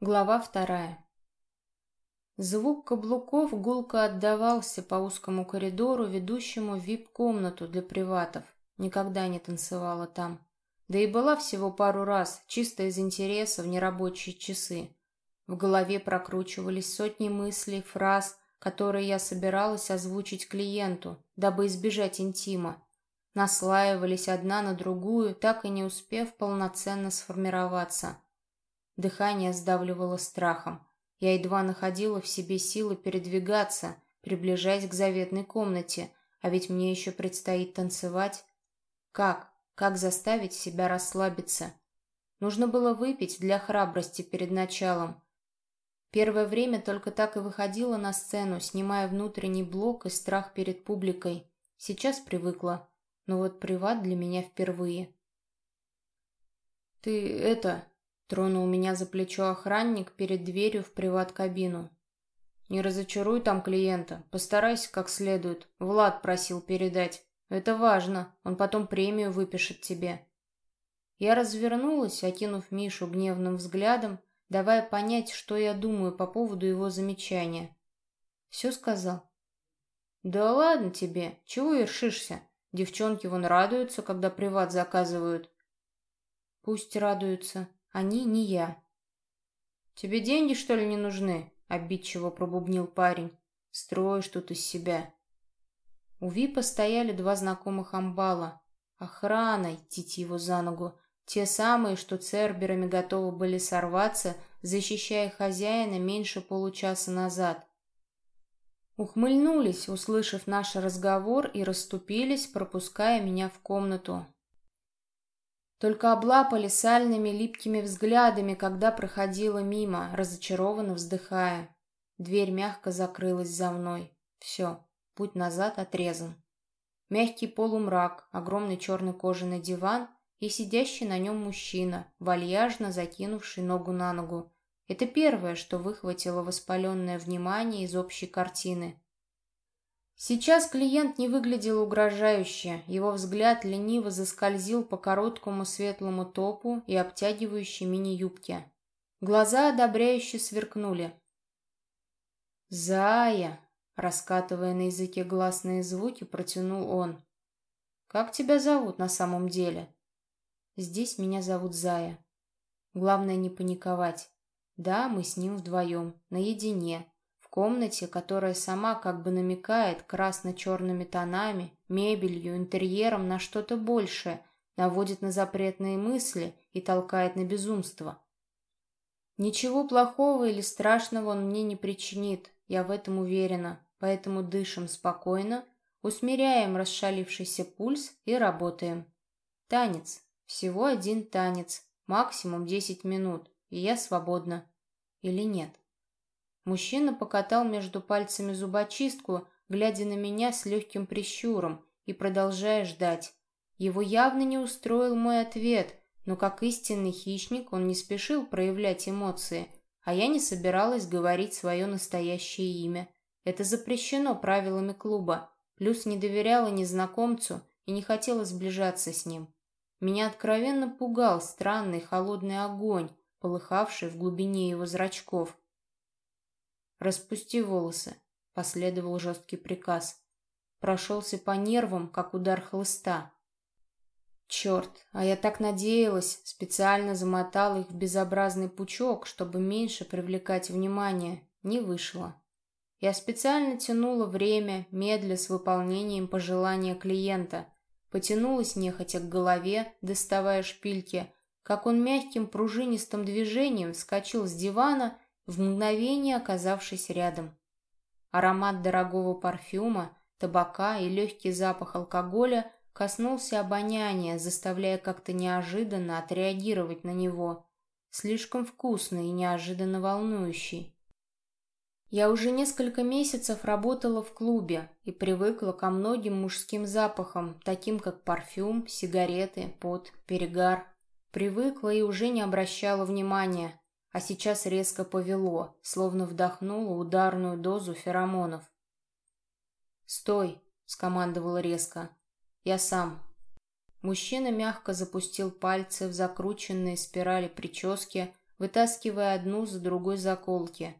Глава вторая. Звук каблуков гулко отдавался по узкому коридору, ведущему в вип-комнату для приватов. Никогда не танцевала там. Да и была всего пару раз, чисто из интереса, в нерабочие часы. В голове прокручивались сотни мыслей, фраз, которые я собиралась озвучить клиенту, дабы избежать интима. Наслаивались одна на другую, так и не успев полноценно сформироваться – Дыхание сдавливало страхом. Я едва находила в себе силы передвигаться, приближаясь к заветной комнате, а ведь мне еще предстоит танцевать. Как? Как заставить себя расслабиться? Нужно было выпить для храбрости перед началом. Первое время только так и выходила на сцену, снимая внутренний блок и страх перед публикой. Сейчас привыкла, но вот приват для меня впервые. «Ты это...» Тронул меня за плечо охранник перед дверью в приват-кабину. «Не разочаруй там клиента. Постарайся как следует. Влад просил передать. Это важно. Он потом премию выпишет тебе». Я развернулась, окинув Мишу гневным взглядом, давая понять, что я думаю по поводу его замечания. «Все сказал?» «Да ладно тебе. Чего ершишься? Девчонки вон радуются, когда приват заказывают». «Пусть радуются. Они не я. «Тебе деньги, что ли, не нужны?» — обидчиво пробубнил парень. «Строишь тут из себя». У Випа стояли два знакомых амбала. Охрана, идти его за ногу. Те самые, что церберами готовы были сорваться, защищая хозяина меньше получаса назад. Ухмыльнулись, услышав наш разговор, и расступились, пропуская меня в комнату. Только облапали сальными липкими взглядами, когда проходила мимо, разочарованно вздыхая. Дверь мягко закрылась за мной. Все, путь назад отрезан. Мягкий полумрак, огромный черный кожаный диван и сидящий на нем мужчина, вальяжно закинувший ногу на ногу. Это первое, что выхватило воспаленное внимание из общей картины. Сейчас клиент не выглядел угрожающе, его взгляд лениво заскользил по короткому светлому топу и обтягивающей мини-юбке. Глаза одобряюще сверкнули. «Зая!» — раскатывая на языке гласные звуки, протянул он. «Как тебя зовут на самом деле?» «Здесь меня зовут Зая. Главное не паниковать. Да, мы с ним вдвоем, наедине, комнате, которая сама как бы намекает красно-черными тонами, мебелью, интерьером на что-то большее, наводит на запретные мысли и толкает на безумство. Ничего плохого или страшного он мне не причинит, я в этом уверена, поэтому дышим спокойно, усмиряем расшалившийся пульс и работаем. Танец. Всего один танец, максимум 10 минут, и я свободна. Или нет? Мужчина покатал между пальцами зубочистку, глядя на меня с легким прищуром и продолжая ждать. Его явно не устроил мой ответ, но как истинный хищник он не спешил проявлять эмоции, а я не собиралась говорить свое настоящее имя. Это запрещено правилами клуба, плюс не доверяла незнакомцу и не хотела сближаться с ним. Меня откровенно пугал странный холодный огонь, полыхавший в глубине его зрачков – «Распусти волосы», — последовал жесткий приказ. Прошелся по нервам, как удар хлыста. Черт, а я так надеялась, специально замотал их в безобразный пучок, чтобы меньше привлекать внимание. Не вышло. Я специально тянула время, медля с выполнением пожелания клиента. Потянулась нехотя к голове, доставая шпильки, как он мягким пружинистым движением вскочил с дивана в мгновение оказавшись рядом. Аромат дорогого парфюма, табака и легкий запах алкоголя коснулся обоняния, заставляя как-то неожиданно отреагировать на него. Слишком вкусный и неожиданно волнующий. Я уже несколько месяцев работала в клубе и привыкла ко многим мужским запахам, таким как парфюм, сигареты, пот, перегар. Привыкла и уже не обращала внимания, а сейчас резко повело, словно вдохнула ударную дозу феромонов. «Стой!» — скомандовал резко. «Я сам». Мужчина мягко запустил пальцы в закрученные спирали прически, вытаскивая одну за другой заколки.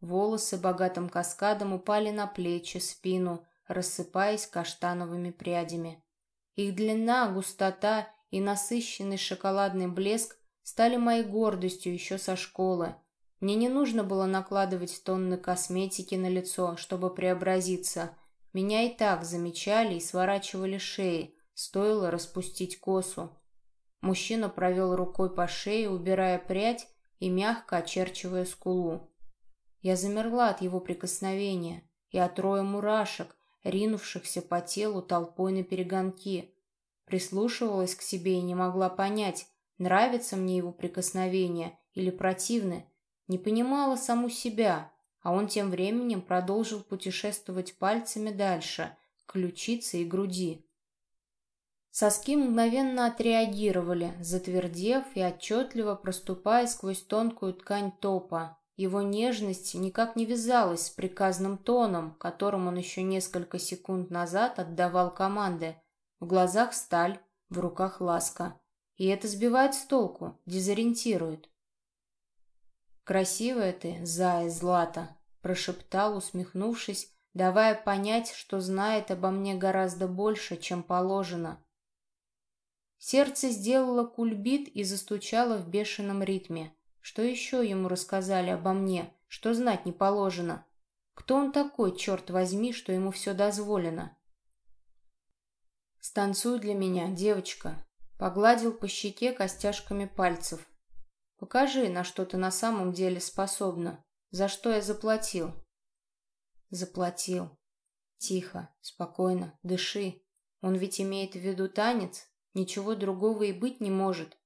Волосы богатым каскадом упали на плечи, спину, рассыпаясь каштановыми прядями. Их длина, густота и насыщенный шоколадный блеск стали моей гордостью еще со школы. Мне не нужно было накладывать тонны косметики на лицо, чтобы преобразиться. Меня и так замечали и сворачивали шеи, стоило распустить косу. Мужчина провел рукой по шее, убирая прядь и мягко очерчивая скулу. Я замерла от его прикосновения и от роя мурашек, ринувшихся по телу толпой на перегонки. Прислушивалась к себе и не могла понять, нравится мне его прикосновение или противны. Не понимала саму себя, а он тем временем продолжил путешествовать пальцами дальше, к ключице и груди. Соски мгновенно отреагировали, затвердев и отчетливо проступая сквозь тонкую ткань топа. Его нежность никак не вязалась с приказным тоном, которым он еще несколько секунд назад отдавал команды. В глазах сталь, в руках ласка. И это сбивает с толку, дезориентирует. «Красивая ты, зая Злата», — прошептал, усмехнувшись, давая понять, что знает обо мне гораздо больше, чем положено. Сердце сделало кульбит и застучало в бешеном ритме. Что еще ему рассказали обо мне, что знать не положено? Кто он такой, черт возьми, что ему все дозволено? «Станцуй для меня, девочка», — погладил по щеке костяшками пальцев. «Покажи, на что ты на самом деле способна, за что я заплатил». «Заплатил. Тихо, спокойно, дыши. Он ведь имеет в виду танец?» Ничего другого и быть не может.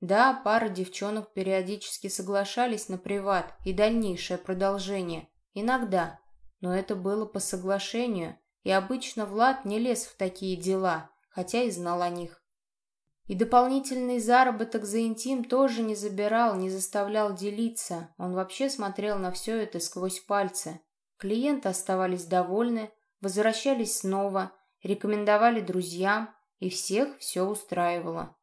Да, пара девчонок периодически соглашались на приват и дальнейшее продолжение. Иногда. Но это было по соглашению, и обычно Влад не лез в такие дела, хотя и знал о них. И дополнительный заработок за интим тоже не забирал, не заставлял делиться. Он вообще смотрел на все это сквозь пальцы. Клиенты оставались довольны, возвращались снова, рекомендовали друзьям, и всех все устраивало.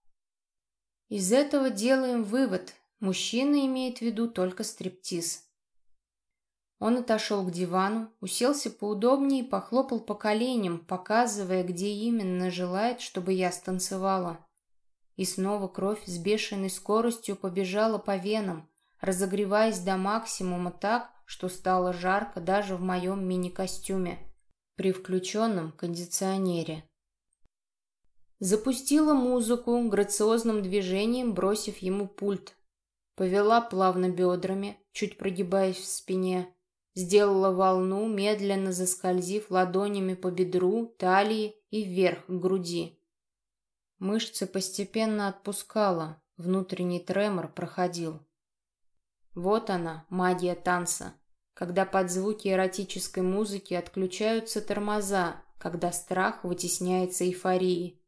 Из этого делаем вывод. Мужчина имеет в виду только стриптиз. Он отошел к дивану, уселся поудобнее и похлопал по коленям, показывая, где именно желает, чтобы я станцевала. И снова кровь с бешеной скоростью побежала по венам, разогреваясь до максимума так, что стало жарко даже в моем мини-костюме при включенном кондиционере. Запустила музыку, грациозным движением бросив ему пульт. Повела плавно бедрами, чуть прогибаясь в спине. Сделала волну, медленно заскользив ладонями по бедру, талии и вверх к груди. Мышцы постепенно отпускала, внутренний тремор проходил. Вот она, магия танца, когда под звуки эротической музыки отключаются тормоза, когда страх вытесняется эйфорией.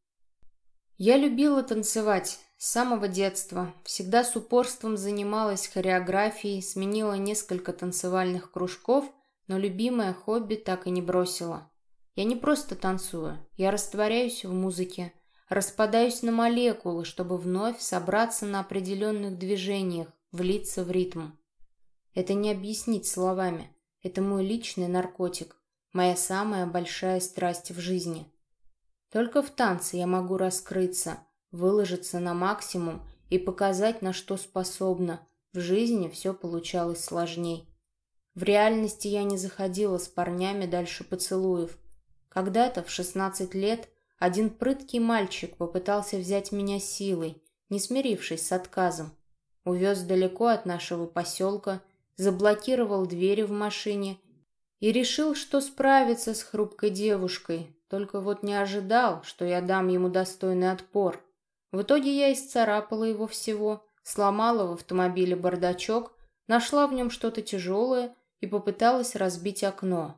Я любила танцевать с самого детства. Всегда с упорством занималась хореографией, сменила несколько танцевальных кружков, но любимое хобби так и не бросила. Я не просто танцую, я растворяюсь в музыке, распадаюсь на молекулы, чтобы вновь собраться на определенных движениях, влиться в ритм. Это не объяснить словами. Это мой личный наркотик, моя самая большая страсть в жизни. Только в танце я могу раскрыться, выложиться на максимум и показать, на что способна. В жизни все получалось сложней. В реальности я не заходила с парнями дальше поцелуев. Когда-то, в 16 лет, один прыткий мальчик попытался взять меня силой, не смирившись с отказом. Увез далеко от нашего поселка, заблокировал двери в машине и решил, что справится с хрупкой девушкой, только вот не ожидал, что я дам ему достойный отпор. В итоге я исцарапала его всего, сломала в автомобиле бардачок, нашла в нем что-то тяжелое и попыталась разбить окно.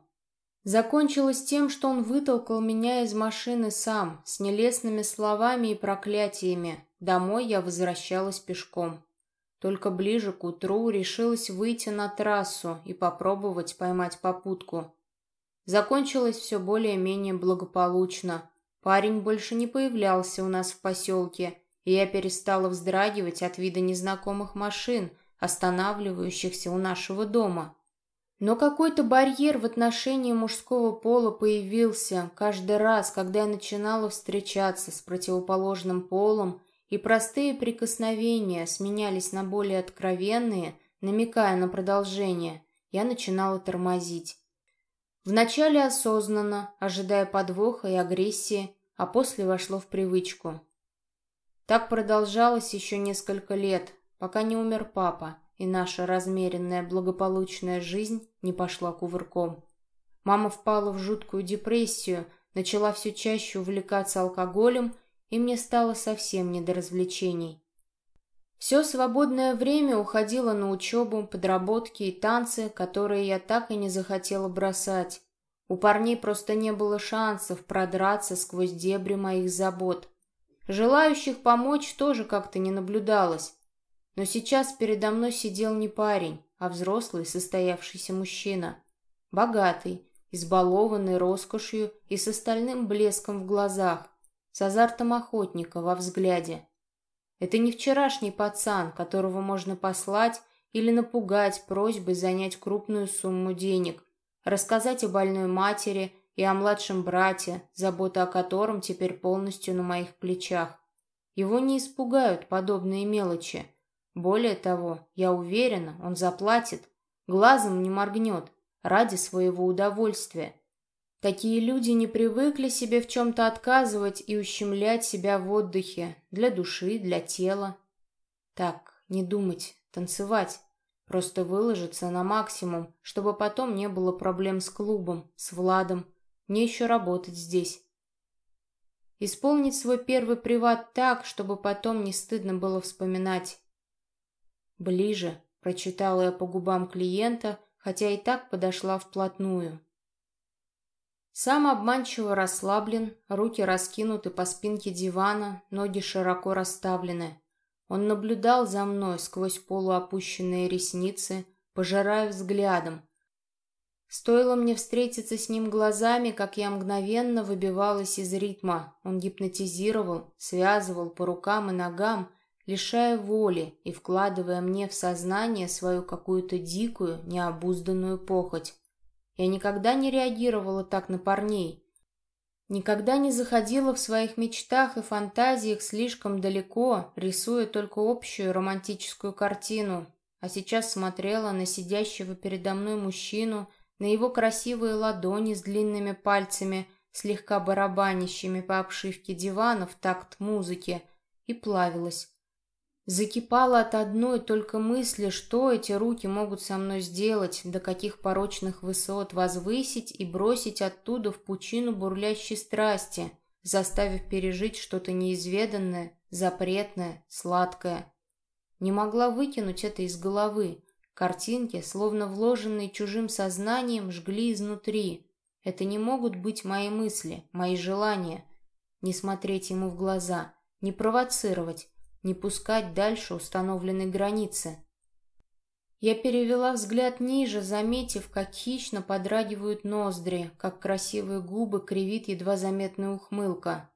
Закончилось тем, что он вытолкал меня из машины сам, с нелестными словами и проклятиями. Домой я возвращалась пешком. Только ближе к утру решилась выйти на трассу и попробовать поймать попутку. Закончилось все более-менее благополучно. Парень больше не появлялся у нас в поселке, и я перестала вздрагивать от вида незнакомых машин, останавливающихся у нашего дома. Но какой-то барьер в отношении мужского пола появился каждый раз, когда я начинала встречаться с противоположным полом, и простые прикосновения сменялись на более откровенные, намекая на продолжение, я начинала тормозить. Вначале осознанно, ожидая подвоха и агрессии, а после вошло в привычку. Так продолжалось еще несколько лет, пока не умер папа, и наша размеренная благополучная жизнь не пошла кувырком. Мама впала в жуткую депрессию, начала все чаще увлекаться алкоголем, и мне стало совсем не до развлечений. Все свободное время уходило на учебу, подработки и танцы, которые я так и не захотела бросать. У парней просто не было шансов продраться сквозь дебри моих забот. Желающих помочь тоже как-то не наблюдалось. Но сейчас передо мной сидел не парень, а взрослый состоявшийся мужчина. Богатый, избалованный роскошью и с остальным блеском в глазах, с азартом охотника во взгляде. Это не вчерашний пацан, которого можно послать или напугать просьбой занять крупную сумму денег, рассказать о больной матери и о младшем брате, забота о котором теперь полностью на моих плечах. Его не испугают подобные мелочи. Более того, я уверена, он заплатит, глазом не моргнет, ради своего удовольствия. Такие люди не привыкли себе в чем-то отказывать и ущемлять себя в отдыхе, для души, для тела. Так, не думать, танцевать, просто выложиться на максимум, чтобы потом не было проблем с клубом, с Владом. Мне еще работать здесь. Исполнить свой первый приват так, чтобы потом не стыдно было вспоминать. «Ближе», — прочитала я по губам клиента, хотя и так подошла вплотную. Сам обманчиво расслаблен, руки раскинуты по спинке дивана, ноги широко расставлены. Он наблюдал за мной сквозь полуопущенные ресницы, пожирая взглядом. Стоило мне встретиться с ним глазами, как я мгновенно выбивалась из ритма. Он гипнотизировал, связывал по рукам и ногам, лишая воли и вкладывая мне в сознание свою какую-то дикую, необузданную похоть. Я никогда не реагировала так на парней. Никогда не заходила в своих мечтах и фантазиях слишком далеко, рисуя только общую романтическую картину, а сейчас смотрела на сидящего передо мной мужчину, на его красивые ладони с длинными пальцами, слегка барабанящими по обшивке дивана в такт музыки, и плавилась, Закипала от одной только мысли, что эти руки могут со мной сделать, до каких порочных высот возвысить и бросить оттуда в пучину бурлящей страсти, заставив пережить что-то неизведанное, запретное, сладкое. Не могла выкинуть это из головы. Картинки, словно вложенные чужим сознанием, жгли изнутри. Это не могут быть мои мысли, мои желания. Не смотреть ему в глаза, не провоцировать, не пускать дальше установленной границы. Я перевела взгляд ниже, заметив, как хищно подрагивают ноздри, как красивые губы кривит едва заметная ухмылка.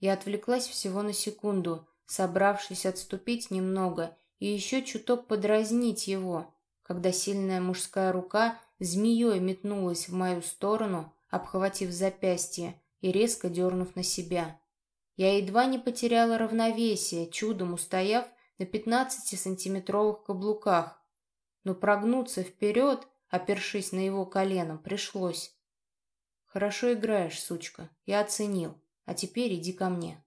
Я отвлеклась всего на секунду, собравшись отступить немного и еще чуток подразнить его, когда сильная мужская рука змеей метнулась в мою сторону, обхватив запястье и резко дернув на себя. Я едва не потеряла равновесие, чудом устояв на 15-сантиметровых каблуках. Но прогнуться вперед, опершись на его колено, пришлось. «Хорошо играешь, сучка. Я оценил. А теперь иди ко мне».